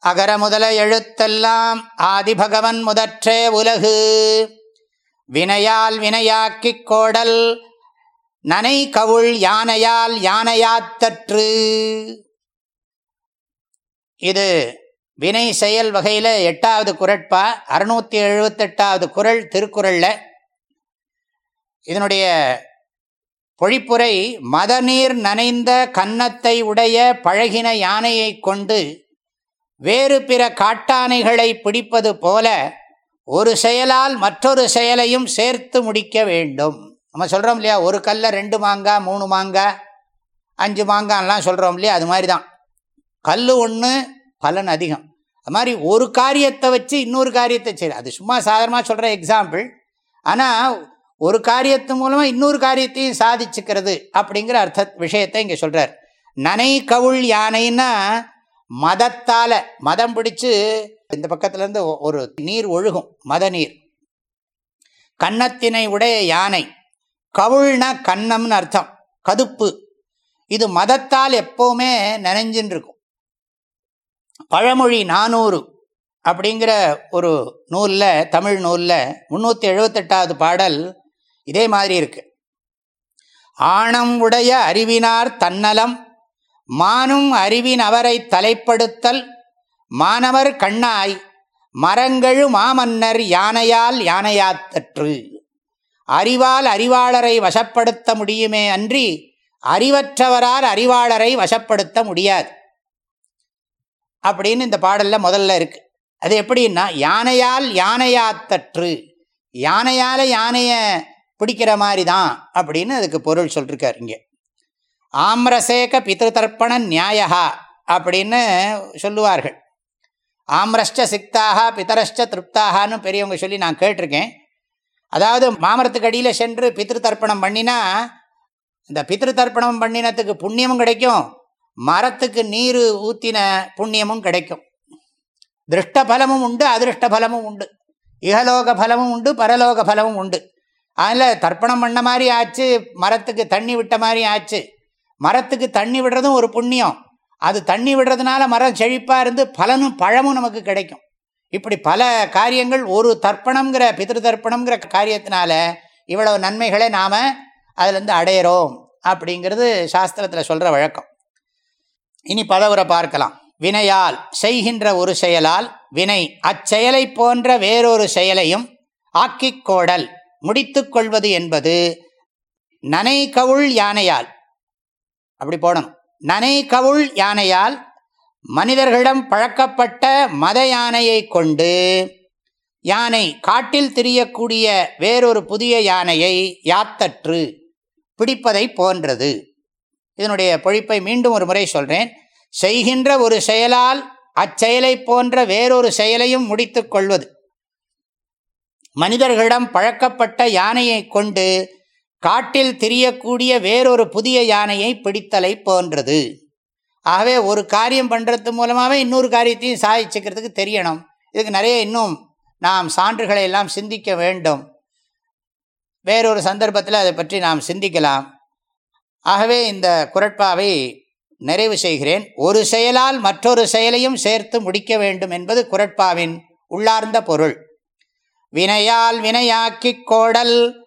அகர முதல எழுத்தெல்லாம் ஆதிபகவன் முதற்றே உலகு. வினையால் வினையாக்கிக் கோடல் நனை கவுள் யானையால் யானையாத்தற்று இது வினை செயல் வகையில் எட்டாவது குரட்பா அறுநூற்றி எழுபத்தெட்டாவது குரல் திருக்குறளில். இதனுடைய பொழிப்புரை மதநீர் நனைந்த கன்னத்தை உடைய பழகின யானையை கொண்டு வேறு பிற காட்டானைகளை பிடிப்பது போல ஒரு செயலால் மற்றொரு செயலையும் சேர்த்து முடிக்க வேண்டும். நம்ம சொல்கிறோம் இல்லையா ஒரு கல்லை ரெண்டு மாங்காய் மூணு மாங்காய் அஞ்சு மாங்காய்லாம் சொல்கிறோம் இல்லையா அது மாதிரி தான் கல் ஒன்று பலன் அதிகம். அது மாதிரி ஒரு காரியத்தை வச்சு இன்னொரு காரியத்தை செய்ய அது சும்மா சாதாரணமாக சொல்கிற எக்ஸாம்பிள் ஆனால் ஒரு காரியத்து மூலமாக இன்னொரு காரியத்தையும் சாதிச்சுக்கிறது அப்படிங்கிற அர்த்த விஷயத்தை இங்கே சொல்கிறார் நனை கவுள் யானைன்னா மதத்தால் மதம் பிடிச்சு இந்த பக்கத்துலேருந்து ஒரு நீர் ஒழுகும் மத நீர். கன்னத்தினை உடைய யானை கவுள்னா கன்னம்னு அர்த்தம் கதுப்பு. இது மதத்தால் எப்போவுமே நினைஞ்சின்னு இருக்கும் பழமொழி நானூறு அப்படிங்கிற ஒரு நூலில் தமிழ் நூலில் முந்நூற்றி எழுபத்தெட்டாவது பாடல் இதே மாதிரி இருக்கு. ஆணம் உடைய அறிவினார் தன்னலம் மானும் அறிவின் அவரை தலைப்படுத்தல் மாணவர் கண்ணாய் மரங்கள் மாமன்னர் யானையால் யானையாத்தற்று. அறிவால் அறிவாளரை வசப்படுத்த முடியுமே அன்றி அறிவற்றவரால் அறிவாளரை வசப்படுத்த முடியாது. அப்படின்னு இந்த பாடலில் முதல்ல இருக்கு. அது எப்படின்னா யானையால் யானையாத்தற்று யானையால் யானையை பிடிக்கிற மாதிரி தான் அப்படின்னு அதுக்கு பொருள் சொல்லிருக்கார் இங்கே. ஆம்ரசேக பித்ருதர்ப்பண நியாயா அப்படின்னு சொல்லுவார்கள். ஆம்ரஷ்ட சிக்தாக பிதரஷ்ட திருப்தாகான்னு பெரியவங்க சொல்லி நான் கேட்டிருக்கேன். அதாவது மாமரத்துக்கு அடியில் சென்று பித்ரு தர்ப்பணம் பண்ணினா இந்த பித்ரு தர்ப்பணம் பண்ணினத்துக்கு புண்ணியமும் கிடைக்கும் மரத்துக்கு நீர் ஊற்றின புண்ணியமும் கிடைக்கும். திருஷ்ட பலமும் உண்டு அதிருஷ்ட பலமும் உண்டு. இகலோக பலமும் உண்டு பரலோக பலமும் உண்டு. அதில் தர்ப்பணம் பண்ண மாதிரி ஆச்சு மரத்துக்கு தண்ணி விட்ட மாதிரி ஆச்சு. மரத்துக்கு தண்ணி விடுறதும் ஒரு புண்ணியம். அது தண்ணி விடுறதுனால மரம் செழிப்பாக இருந்து பலனும் பழமும் நமக்கு கிடைக்கும். இப்படி பல காரியங்கள் ஒரு தர்ப்பணங்கிற பிதிரு தர்ப்பணங்கிற காரியத்தினால இவ்வளவு நன்மைகளை நாம் அதுலேருந்து அடையிறோம் அப்படிங்கிறது சாஸ்திரத்தில் சொல்கிற வழக்கம். இனி பதவுரை பார்க்கலாம். வினையால் செய்கின்ற ஒரு செயலால் வினை அச்செயலை போன்ற வேறொரு செயலையும் ஆக்கிக் கோடல் முடித்து கொள்வது என்பது நனை கவுள் யானையால். அப்படி போடணும். நனை கவுள் யானையால் மனிதர்களிடம் பழக்கப்பட்ட மத யானையை கொண்டு யானை காட்டில் திரியக்கூடிய வேறொரு புதிய யானையை யாத்தற்று பிடிப்பதை போன்றது. இதனுடைய பொழிப்பை மீண்டும் ஒரு முறை சொல்கிறேன் செய்கின்ற ஒரு செயலால் அச்செயலை போன்ற வேறொரு செயலையும் முடித்து கொள்வது. மனிதர்களிடம் பழக்கப்பட்ட யானையை கொண்டு காட்டில் திரியக்கூடிய வேறொரு புதிய யானையை பிடித்தலை போன்றது. ஆகவே ஒரு காரியம் பண்ணுறது மூலமாகவே இன்னொரு காரியத்தையும் சாதிச்சுக்கிறதுக்கு தெரியணும். இதுக்கு நிறைய இன்னும் நாம் சான்றுகளை எல்லாம் சிந்திக்க வேண்டும். வேறொரு சந்தர்ப்பத்தில் அதை பற்றி நாம் சிந்திக்கலாம். ஆகவே இந்த குரட்பாவை நிறைவு செய்கிறேன். ஒரு செயலால் மற்றொரு செயலையும் சேர்த்து முடிக்க வேண்டும் என்பது குரட்பாவின் உள்ளார்ந்த பொருள். வினையால் வினையாக்கிக் கோடல்